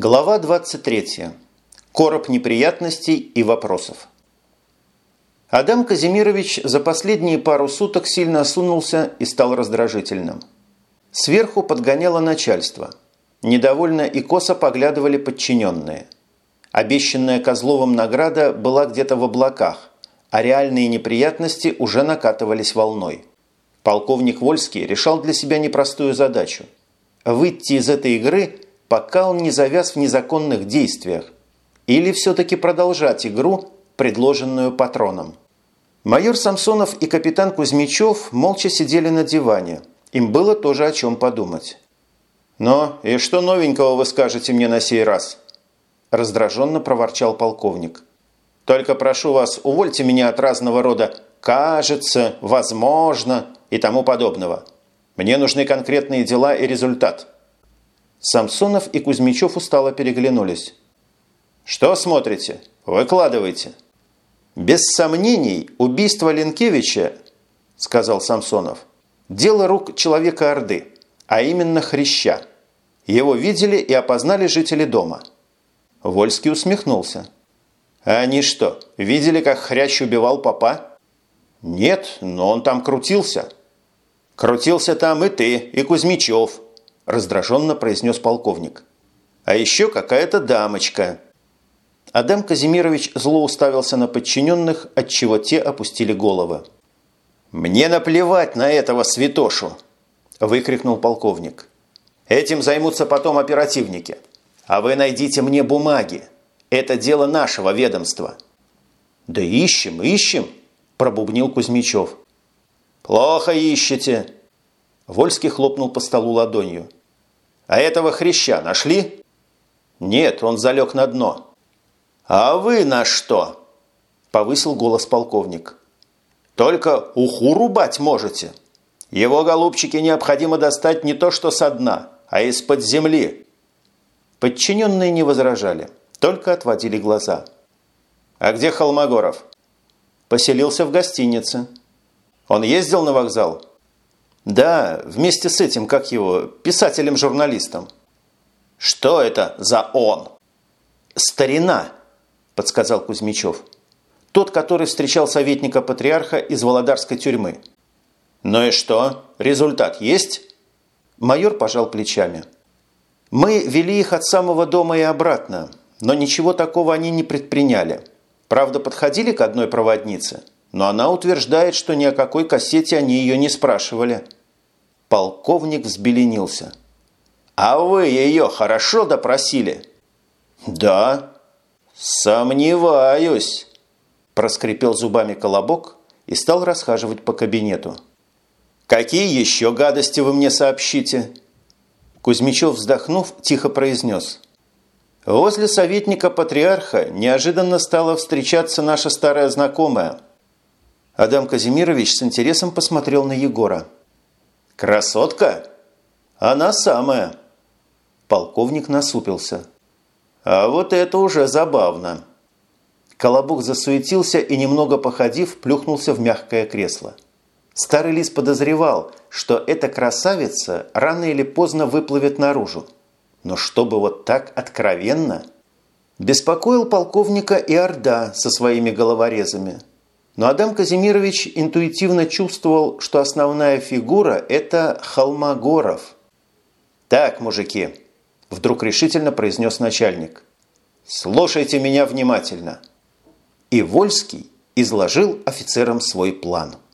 Глава 23. Короб неприятностей и вопросов. Адам Казимирович за последние пару суток сильно осунулся и стал раздражительным. Сверху подгоняло начальство. Недовольно и косо поглядывали подчиненные. Обещанная Козловым награда была где-то в облаках, а реальные неприятности уже накатывались волной. Полковник Вольский решал для себя непростую задачу – выйти из этой игры, пока он не завяз в незаконных действиях, или все-таки продолжать игру, предложенную патроном. Майор Самсонов и капитан Кузьмичев молча сидели на диване. Им было тоже о чем подумать. «Но и что новенького вы скажете мне на сей раз?» Раздраженно проворчал полковник. «Только прошу вас, увольте меня от разного рода «кажется», «возможно» и тому подобного. Мне нужны конкретные дела и результат». Самсонов и Кузьмичев устало переглянулись. «Что смотрите? Выкладывайте». «Без сомнений, убийство Ленкевича, – сказал Самсонов, – дело рук человека Орды, а именно Хряща. Его видели и опознали жители дома». Вольский усмехнулся. «А они что, видели, как Хрящ убивал папа?» «Нет, но он там крутился». «Крутился там и ты, и Кузьмичев», – раздраженно произнес полковник. «А еще какая-то дамочка». Адам Казимирович зло уставился на подчиненных, отчего те опустили головы. «Мне наплевать на этого святошу!» – выкрикнул полковник. «Этим займутся потом оперативники. А вы найдите мне бумаги. Это дело нашего ведомства». «Да ищем, ищем!» – пробубнил Кузьмичев. «Плохо ищете!» Вольский хлопнул по столу ладонью. «А этого хряща нашли?» «Нет, он залег на дно». «А вы на что?» – повысил голос полковник. «Только уху рубать можете. Его, голубчики, необходимо достать не то что со дна, а из-под земли». Подчиненные не возражали, только отводили глаза. «А где Холмогоров?» «Поселился в гостинице». Он ездил на вокзал? Да, вместе с этим, как его, писателем-журналистом. Что это за он? Старина, подсказал Кузьмичев. Тот, который встречал советника патриарха из Володарской тюрьмы. Ну и что? Результат есть? Майор пожал плечами. Мы вели их от самого дома и обратно, но ничего такого они не предприняли. Правда, подходили к одной проводнице – но она утверждает, что ни о какой кассете они ее не спрашивали. Полковник взбеленился. «А вы ее хорошо допросили?» «Да». «Сомневаюсь», – проскрипел зубами колобок и стал расхаживать по кабинету. «Какие еще гадости вы мне сообщите?» Кузьмичев, вздохнув, тихо произнес. «Возле советника патриарха неожиданно стала встречаться наша старая знакомая – Адам Казимирович с интересом посмотрел на Егора. «Красотка? Она самая!» Полковник насупился. «А вот это уже забавно!» Колобок засуетился и, немного походив, плюхнулся в мягкое кресло. Старый лис подозревал, что эта красавица рано или поздно выплывет наружу. Но чтобы вот так откровенно... Беспокоил полковника и Орда со своими головорезами – но Адам Казимирович интуитивно чувствовал, что основная фигура – это Холмогоров. «Так, мужики», – вдруг решительно произнес начальник, – «слушайте меня внимательно». И Вольский изложил офицерам свой план –